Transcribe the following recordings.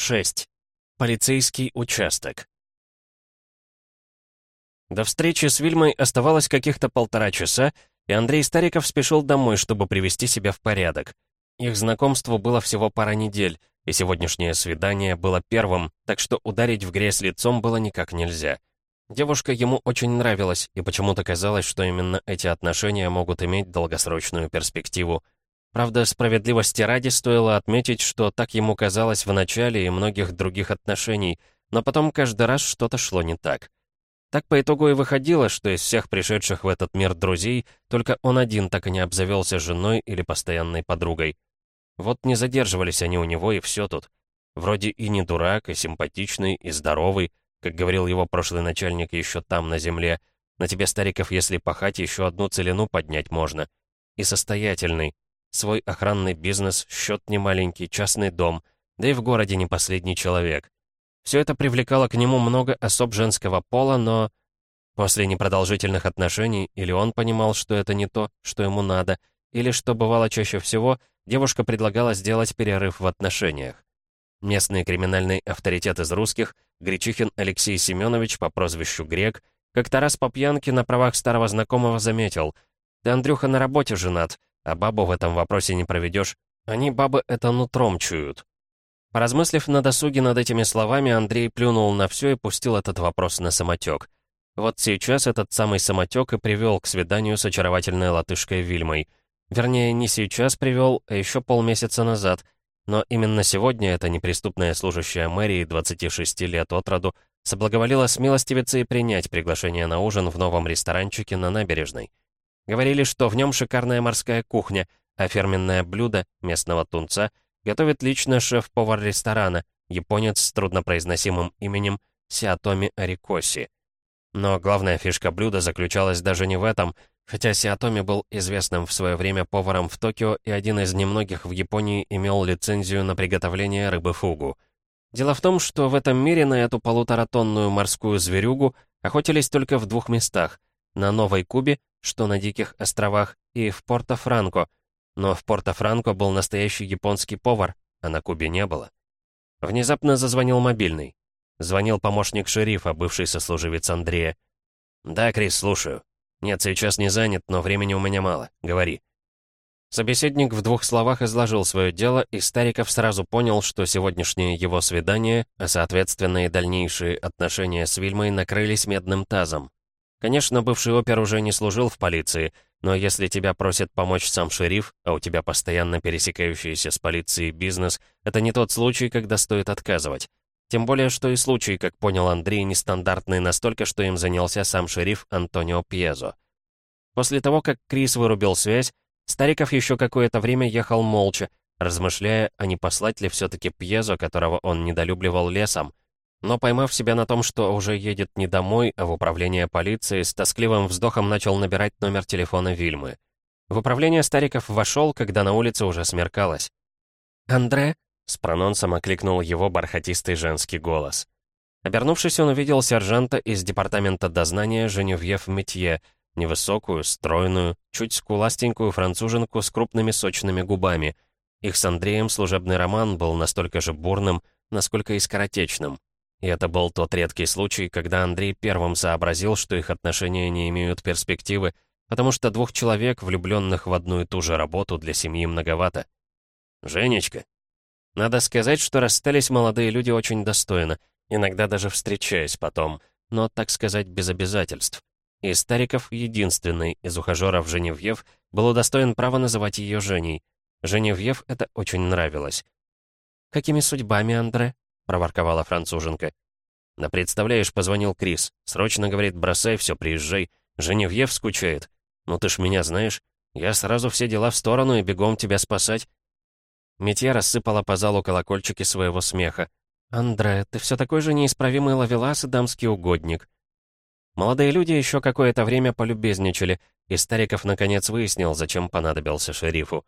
6. Полицейский участок. До встречи с Вильмой оставалось каких-то полтора часа, и Андрей Стариков спешил домой, чтобы привести себя в порядок. Их знакомству было всего пара недель, и сегодняшнее свидание было первым, так что ударить в грязь лицом было никак нельзя. Девушка ему очень нравилась, и почему-то казалось, что именно эти отношения могут иметь долгосрочную перспективу — Правда, справедливости ради стоило отметить, что так ему казалось в начале и многих других отношений, но потом каждый раз что-то шло не так. Так по итогу и выходило, что из всех пришедших в этот мир друзей только он один так и не обзавелся женой или постоянной подругой. Вот не задерживались они у него, и все тут. Вроде и не дурак, и симпатичный, и здоровый, как говорил его прошлый начальник еще там, на земле. На тебе, стариков, если пахать, еще одну целину поднять можно. И состоятельный, Свой охранный бизнес, счет немаленький, частный дом, да и в городе не последний человек. Все это привлекало к нему много особ женского пола, но... После непродолжительных отношений или он понимал, что это не то, что ему надо, или, что бывало чаще всего, девушка предлагала сделать перерыв в отношениях. Местный криминальный авторитет из русских, Гречихин Алексей Семенович по прозвищу Грек, как-то раз по пьянке на правах старого знакомого заметил, «Ты, Андрюха, на работе женат, а бабу в этом вопросе не проведешь. Они, бабы, это нутром чуют. Поразмыслив на досуге над этими словами, Андрей плюнул на все и пустил этот вопрос на самотек. Вот сейчас этот самый самотек и привел к свиданию с очаровательной латышкой Вильмой. Вернее, не сейчас привел, а еще полмесяца назад. Но именно сегодня эта неприступная служащая мэрии 26 лет от роду соблаговолила смилостивиться и принять приглашение на ужин в новом ресторанчике на набережной. Говорили, что в нем шикарная морская кухня, а фирменное блюдо местного тунца готовит лично шеф-повар ресторана, японец с труднопроизносимым именем Сиатоми Арикоси. Но главная фишка блюда заключалась даже не в этом, хотя Сиатоми был известным в свое время поваром в Токио и один из немногих в Японии имел лицензию на приготовление рыбы фугу. Дело в том, что в этом мире на эту полуторатонную морскую зверюгу охотились только в двух местах — на Новой Кубе что на Диких островах, и в Порто-Франко, но в Порто-Франко был настоящий японский повар, а на Кубе не было. Внезапно зазвонил мобильный. Звонил помощник шерифа, бывший сослуживец Андрея. «Да, Крис, слушаю. Нет, сейчас не занят, но времени у меня мало. Говори». Собеседник в двух словах изложил свое дело, и Стариков сразу понял, что сегодняшнее его свидание, а соответственно и дальнейшие отношения с Вильмой накрылись медным тазом. Конечно, бывший опер уже не служил в полиции, но если тебя просит помочь сам шериф, а у тебя постоянно пересекающийся с полицией бизнес, это не тот случай, когда стоит отказывать. Тем более, что и случай, как понял Андрей, нестандартный настолько, что им занялся сам шериф Антонио Пьезо. После того, как Крис вырубил связь, Стариков еще какое-то время ехал молча, размышляя, а не послать ли все-таки Пьезо, которого он недолюбливал лесом, но поймав себя на том, что уже едет не домой, а в управление полиции, с тоскливым вздохом начал набирать номер телефона Вильмы. В управление Стариков вошел, когда на улице уже смеркалось. «Андре?» — с прононсом окликнул его бархатистый женский голос. Обернувшись, он увидел сержанта из департамента дознания Женевьев Метье, невысокую, стройную, чуть скуластенькую француженку с крупными сочными губами. Их с Андреем служебный роман был настолько же бурным, насколько и скоротечным. И это был тот редкий случай, когда Андрей первым сообразил, что их отношения не имеют перспективы, потому что двух человек, влюбленных в одну и ту же работу, для семьи многовато. «Женечка». Надо сказать, что расстались молодые люди очень достойно, иногда даже встречаясь потом, но, так сказать, без обязательств. И Стариков, единственный из ухажеров Женевьев, был удостоен права называть ее Женей. Женевьев это очень нравилось. «Какими судьбами, Андре?» Проворковала француженка. «Да представляешь, позвонил Крис. Срочно, говорит, бросай все, приезжай. Женевьев скучает. Ну ты ж меня знаешь. Я сразу все дела в сторону и бегом тебя спасать». Метья рассыпала по залу колокольчики своего смеха. «Андре, ты все такой же неисправимый ловелас и дамский угодник». Молодые люди еще какое-то время полюбезничали, и Стариков наконец выяснил, зачем понадобился шерифу.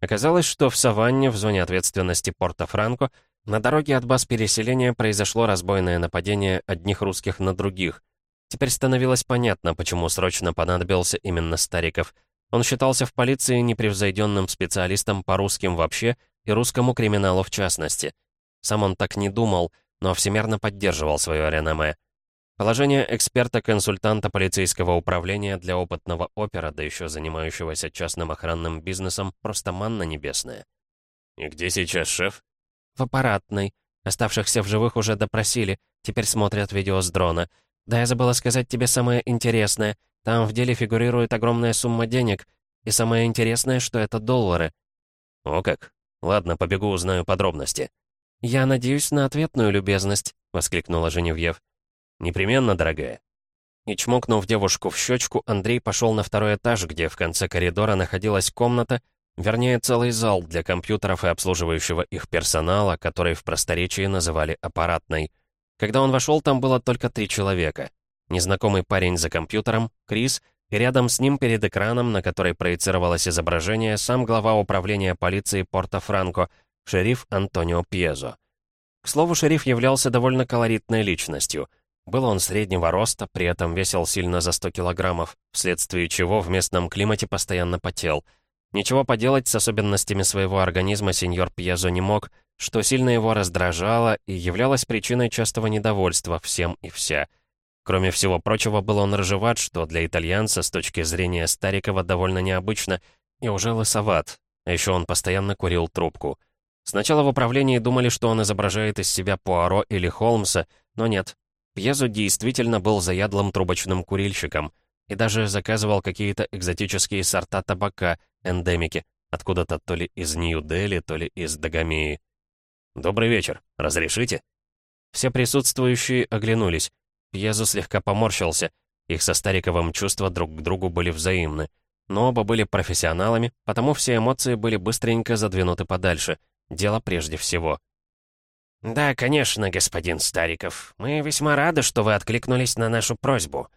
Оказалось, что в Саванне, в зоне ответственности Порто-Франко, на дороге от баз переселения произошло разбойное нападение одних русских на других. Теперь становилось понятно, почему срочно понадобился именно Стариков. Он считался в полиции непревзойденным специалистом по русским вообще и русскому криминалу в частности. Сам он так не думал, но всемерно поддерживал свое реноме. Положение эксперта-консультанта полицейского управления для опытного опера, да еще занимающегося частным охранным бизнесом, просто манна небесная. «И где сейчас шеф?» «В аппаратной. Оставшихся в живых уже допросили, теперь смотрят видео с дрона. Да, я забыла сказать тебе самое интересное. Там в деле фигурирует огромная сумма денег, и самое интересное, что это доллары». «О как! Ладно, побегу, узнаю подробности». «Я надеюсь на ответную любезность», — воскликнула Женевьев. «Непременно, дорогая». И чмокнув девушку в щечку, Андрей пошел на второй этаж, где в конце коридора находилась комната, вернее, целый зал для компьютеров и обслуживающего их персонала, который в просторечии называли аппаратной. Когда он вошел, там было только три человека. Незнакомый парень за компьютером, Крис, и рядом с ним перед экраном, на который проецировалось изображение, сам глава управления полиции Порто-Франко, шериф Антонио Пьезо. К слову, шериф являлся довольно колоритной личностью. Был он среднего роста, при этом весил сильно за 100 килограммов, вследствие чего в местном климате постоянно потел. Ничего поделать с особенностями своего организма сеньор Пьезо не мог, что сильно его раздражало и являлось причиной частого недовольства всем и вся. Кроме всего прочего, был он рыжеват, что для итальянца с точки зрения Старикова довольно необычно, и уже лысоват, а еще он постоянно курил трубку. Сначала в управлении думали, что он изображает из себя Пуаро или Холмса, но нет, Пьезо действительно был заядлым трубочным курильщиком и даже заказывал какие-то экзотические сорта табака, эндемики, откуда-то то ли из Нью-Дели, то ли из Дагомеи. «Добрый вечер. Разрешите?» Все присутствующие оглянулись. Пьезо слегка поморщился. Их со Стариковым чувства друг к другу были взаимны. Но оба были профессионалами, потому все эмоции были быстренько задвинуты подальше. Дело прежде всего. «Да, конечно, господин Стариков. Мы весьма рады, что вы откликнулись на нашу просьбу».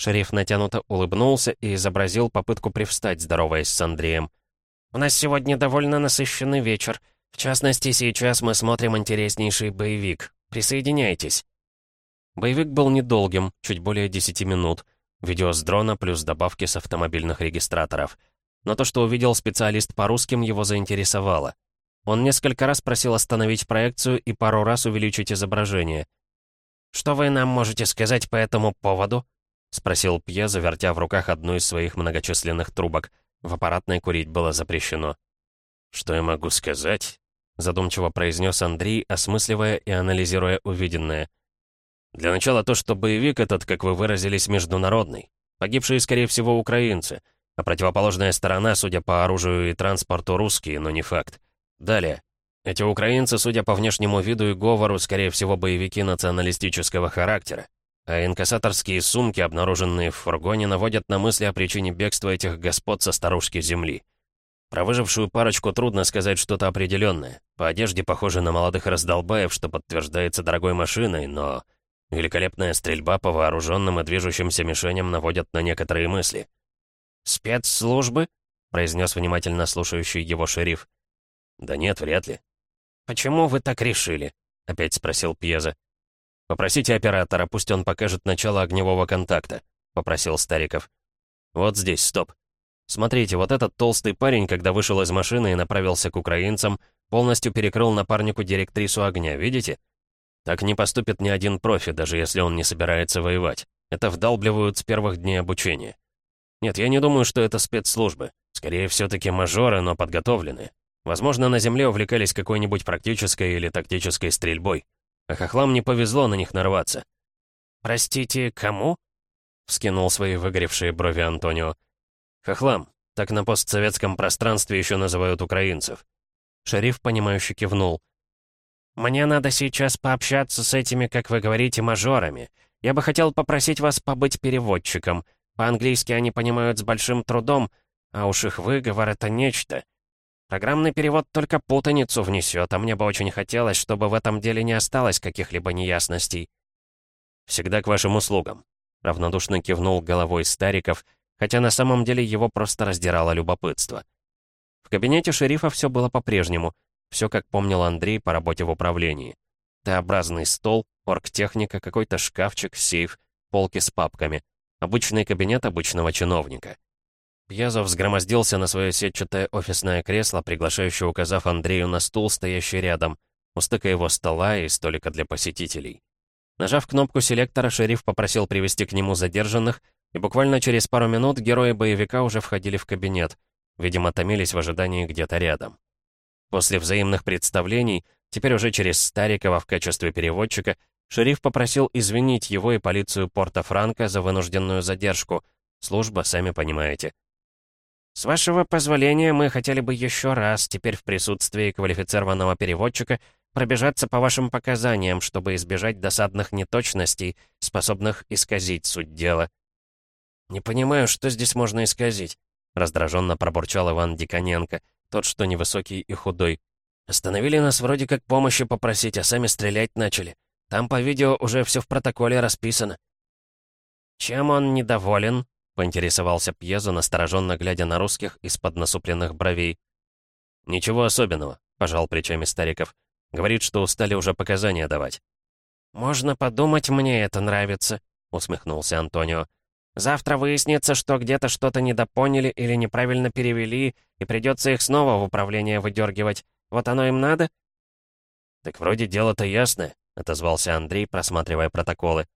Шериф натянуто улыбнулся и изобразил попытку привстать, здороваясь с Андреем. «У нас сегодня довольно насыщенный вечер. В частности, сейчас мы смотрим интереснейший боевик. Присоединяйтесь». Боевик был недолгим, чуть более 10 минут. Видео с дрона плюс добавки с автомобильных регистраторов. Но то, что увидел специалист по русским, его заинтересовало. Он несколько раз просил остановить проекцию и пару раз увеличить изображение. «Что вы нам можете сказать по этому поводу?» — спросил Пье, завертя в руках одну из своих многочисленных трубок. В аппаратной курить было запрещено. «Что я могу сказать?» — задумчиво произнес Андрей, осмысливая и анализируя увиденное. «Для начала то, что боевик этот, как вы выразились, международный. Погибшие, скорее всего, украинцы, а противоположная сторона, судя по оружию и транспорту, русские, но не факт. Далее. Эти украинцы, судя по внешнему виду и говору, скорее всего, боевики националистического характера. А инкассаторские сумки, обнаруженные в фургоне, наводят на мысли о причине бегства этих господ со старушки земли. Про выжившую парочку трудно сказать что-то определенное. По одежде похожи на молодых раздолбаев, что подтверждается дорогой машиной, но... Великолепная стрельба по вооруженным и движущимся мишеням наводят на некоторые мысли. «Спецслужбы?» — произнес внимательно слушающий его шериф. «Да нет, вряд ли». «Почему вы так решили?» — опять спросил Пьеза. «Попросите оператора, пусть он покажет начало огневого контакта», — попросил Стариков. «Вот здесь, стоп. Смотрите, вот этот толстый парень, когда вышел из машины и направился к украинцам, полностью перекрыл напарнику директрису огня, видите? Так не поступит ни один профи, даже если он не собирается воевать. Это вдалбливают с первых дней обучения. Нет, я не думаю, что это спецслужбы. Скорее, все-таки мажоры, но подготовленные. Возможно, на Земле увлекались какой-нибудь практической или тактической стрельбой. А хохлам не повезло на них нарваться. «Простите, кому?» — вскинул свои выгоревшие брови Антонио. «Хохлам. Так на постсоветском пространстве еще называют украинцев». Шериф, понимающе кивнул. «Мне надо сейчас пообщаться с этими, как вы говорите, мажорами. Я бы хотел попросить вас побыть переводчиком. По-английски они понимают с большим трудом, а уж их выговор — это нечто. Программный перевод только путаницу внесет, а мне бы очень хотелось, чтобы в этом деле не осталось каких-либо неясностей. «Всегда к вашим услугам», — равнодушно кивнул головой Стариков, хотя на самом деле его просто раздирало любопытство. В кабинете шерифа все было по-прежнему, все как помнил Андрей по работе в управлении. Т-образный стол, оргтехника, какой-то шкафчик, сейф, полки с папками. Обычный кабинет обычного чиновника. Пьязов взгромоздился на свое сетчатое офисное кресло, приглашающе указав Андрею на стул, стоящий рядом. у стыка его стола и столика для посетителей. Нажав кнопку селектора, шериф попросил привести к нему задержанных, и буквально через пару минут герои боевика уже входили в кабинет. Видимо, томились в ожидании где-то рядом. После взаимных представлений, теперь уже через Старикова в качестве переводчика, шериф попросил извинить его и полицию Порто-Франко за вынужденную задержку. Служба, сами понимаете. «С вашего позволения, мы хотели бы еще раз, теперь в присутствии квалифицированного переводчика, пробежаться по вашим показаниям, чтобы избежать досадных неточностей, способных исказить суть дела». «Не понимаю, что здесь можно исказить», — раздраженно пробурчал Иван Диконенко, тот, что невысокий и худой. «Остановили нас вроде как помощи попросить, а сами стрелять начали. Там по видео уже все в протоколе расписано». «Чем он недоволен?» — поинтересовался Пьезо, настороженно глядя на русских из-под насупленных бровей. «Ничего особенного», — пожал плечами Стариков. Говорит, что устали уже показания давать». «Можно подумать, мне это нравится», — усмехнулся Антонио. «Завтра выяснится, что где-то что-то недопоняли или неправильно перевели, и придется их снова в управление выдергивать. Вот оно им надо?» «Так вроде дело-то ясное», — отозвался Андрей, просматривая протоколы.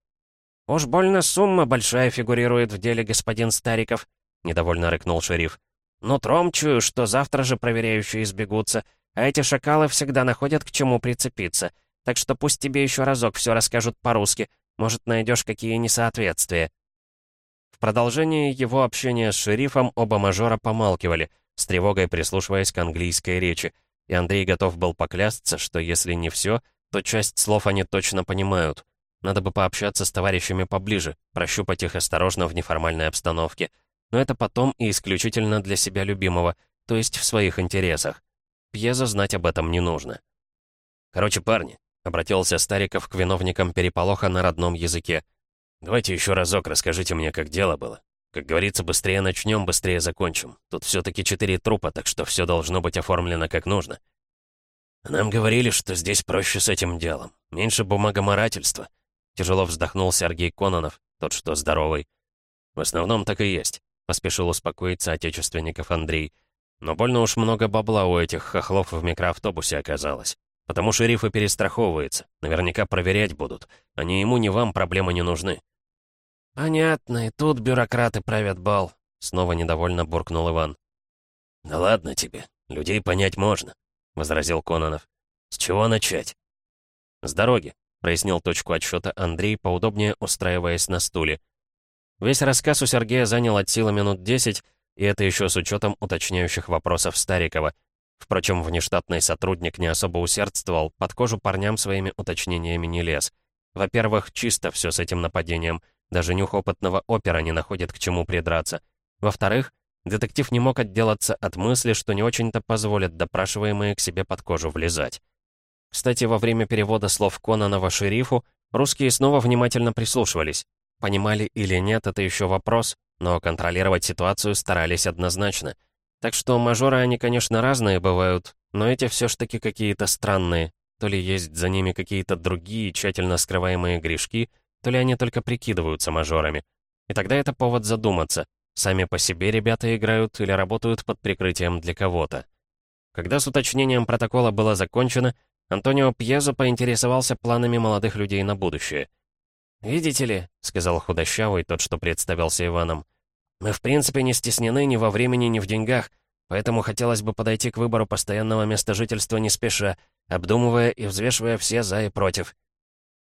«Уж больно сумма большая фигурирует в деле господин Стариков», — недовольно рыкнул шериф. «Нутром чую, что завтра же проверяющие избегутся, а эти шакалы всегда находят к чему прицепиться. Так что пусть тебе еще разок все расскажут по-русски. Может, найдешь какие несоответствия». В продолжении его общения с шерифом оба мажора помалкивали, с тревогой прислушиваясь к английской речи, и Андрей готов был поклясться, что если не все, то часть слов они точно понимают. Надо бы пообщаться с товарищами поближе, прощупать их осторожно в неформальной обстановке. Но это потом и исключительно для себя любимого, то есть в своих интересах. Пьеза знать об этом не нужно. «Короче, парни», — обратился Стариков к виновникам переполоха на родном языке. «Давайте еще разок расскажите мне, как дело было. Как говорится, быстрее начнем, быстрее закончим. Тут все-таки четыре трупа, так что все должно быть оформлено как нужно». «Нам говорили, что здесь проще с этим делом. Меньше бумагоморательства», — тяжело вздохнул Сергей Кононов, тот, что здоровый. «В основном так и есть», — поспешил успокоиться отечественников Андрей. Но больно уж много бабла у этих хохлов в микроавтобусе оказалось. Потому шериф и перестраховывается. Наверняка проверять будут. А ни ему, ни вам проблемы не нужны. «Понятно, и тут бюрократы правят бал», — снова недовольно буркнул Иван. «Да ладно тебе, людей понять можно», — возразил Кононов. «С чего начать?» «С дороги», — прояснил точку отсчета Андрей, поудобнее устраиваясь на стуле. Весь рассказ у Сергея занял от силы минут десять, и это еще с учетом уточняющих вопросов Старикова. Впрочем, внештатный сотрудник не особо усердствовал, под кожу парням своими уточнениями не лез. Во-первых, чисто все с этим нападением. Даже нюх опытного опера не находит к чему придраться. Во-вторых, детектив не мог отделаться от мысли, что не очень-то позволят допрашиваемые к себе под кожу влезать. Кстати, во время перевода слов Кононова шерифу, русские снова внимательно прислушивались. Понимали или нет, это еще вопрос, но контролировать ситуацию старались однозначно. Так что мажоры они, конечно, разные бывают, но эти все ж таки какие-то странные. То ли есть за ними какие-то другие тщательно скрываемые грешки, то ли они только прикидываются мажорами. И тогда это повод задуматься, сами по себе ребята играют или работают под прикрытием для кого-то. Когда с уточнением протокола было закончено, Антонио Пьезо поинтересовался планами молодых людей на будущее — «Видите ли», — сказал худощавый, тот, что представился Иваном, «мы в принципе не стеснены ни во времени, ни в деньгах, поэтому хотелось бы подойти к выбору постоянного места жительства не спеша, обдумывая и взвешивая все «за» и «против».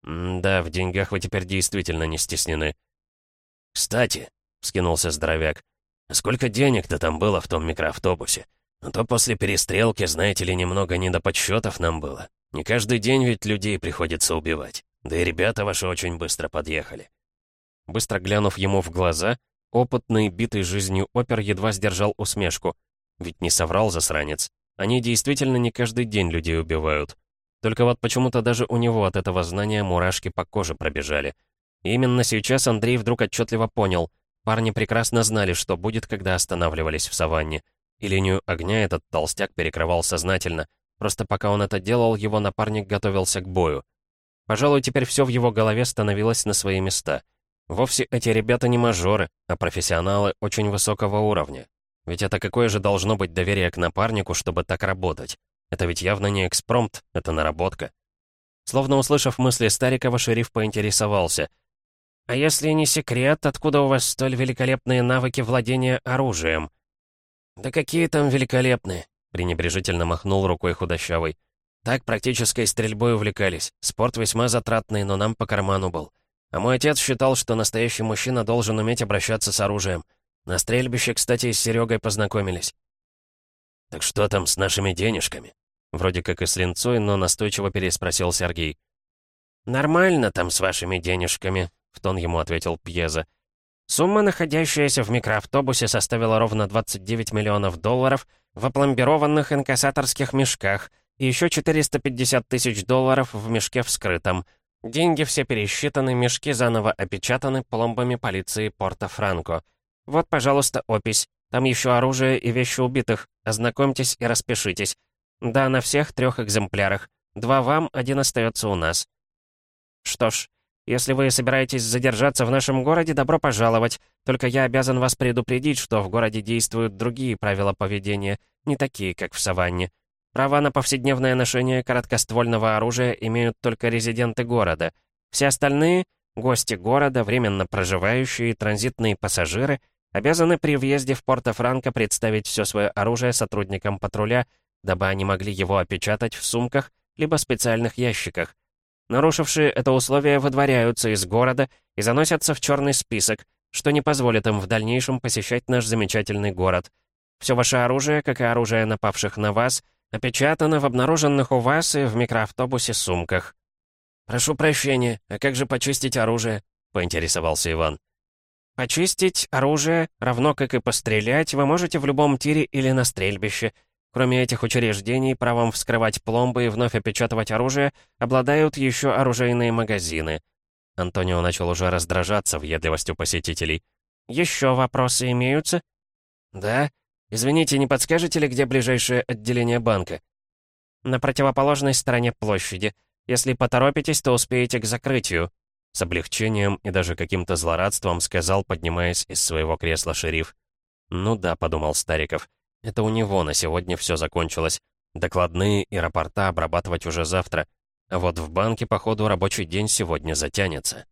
«Да, в деньгах вы теперь действительно не стеснены». «Кстати», — вскинулся здоровяк, — «сколько денег-то там было в том микроавтобусе? А то после перестрелки, знаете ли, немного недоподсчетов нам было. Не каждый день ведь людей приходится убивать». Да и ребята ваши очень быстро подъехали». Быстро глянув ему в глаза, опытный, битый жизнью опер едва сдержал усмешку. Ведь не соврал засранец. Они действительно не каждый день людей убивают. Только вот почему-то даже у него от этого знания мурашки по коже пробежали. И именно сейчас Андрей вдруг отчетливо понял. Парни прекрасно знали, что будет, когда останавливались в саванне. И линию огня этот толстяк перекрывал сознательно. Просто пока он это делал, его напарник готовился к бою. Пожалуй, теперь все в его голове становилось на свои места. Вовсе эти ребята не мажоры, а профессионалы очень высокого уровня. Ведь это какое же должно быть доверие к напарнику, чтобы так работать? Это ведь явно не экспромт, это наработка. Словно услышав мысли Старикова, шериф поинтересовался. «А если не секрет, откуда у вас столь великолепные навыки владения оружием?» «Да какие там великолепные?» — пренебрежительно махнул рукой худощавый. «Так практической стрельбой увлекались. Спорт весьма затратный, но нам по карману был. А мой отец считал, что настоящий мужчина должен уметь обращаться с оружием. На стрельбище, кстати, с Серегой познакомились». «Так что там с нашими денежками?» Вроде как и с линцой, но настойчиво переспросил Сергей. «Нормально там с вашими денежками», — в тон ему ответил Пьеза. Сумма, находящаяся в микроавтобусе, составила ровно 29 миллионов долларов в опломбированных инкассаторских мешках и еще 450 тысяч долларов в мешке вскрытом. Деньги все пересчитаны, мешки заново опечатаны пломбами полиции Порто-Франко. Вот, пожалуйста, опись. Там еще оружие и вещи убитых. Ознакомьтесь и распишитесь. Да, на всех трех экземплярах. Два вам, один остается у нас. Что ж, если вы собираетесь задержаться в нашем городе, добро пожаловать. Только я обязан вас предупредить, что в городе действуют другие правила поведения, не такие, как в саванне. Права на повседневное ношение короткоствольного оружия имеют только резиденты города. Все остальные — гости города, временно проживающие, транзитные пассажиры — обязаны при въезде в Порто-Франко представить все свое оружие сотрудникам патруля дабы они могли его опечатать в сумках либо специальных ящиках. Нарушившие это условие выдворяются из города и заносятся в черный список, что не позволит им в дальнейшем посещать наш замечательный город. Все ваше оружие, как и оружие напавших на вас, опечатано в обнаруженных у вас и в микроавтобусе сумках. «Прошу прощения, а как же почистить оружие?» — поинтересовался Иван. «Почистить оружие, равно как и пострелять, вы можете в любом тире или на стрельбище, Кроме этих учреждений, правом вскрывать пломбы и вновь опечатывать оружие обладают еще оружейные магазины. Антонио начал уже раздражаться въедливостью посетителей. «Еще вопросы имеются?» «Да. Извините, не подскажете ли, где ближайшее отделение банка?» «На противоположной стороне площади. Если поторопитесь, то успеете к закрытию», с облегчением и даже каким-то злорадством сказал, поднимаясь из своего кресла шериф. «Ну да», — подумал Стариков, — это у него на сегодня все закончилось. Докладные и рапорта обрабатывать уже завтра. А вот в банке, походу, рабочий день сегодня затянется.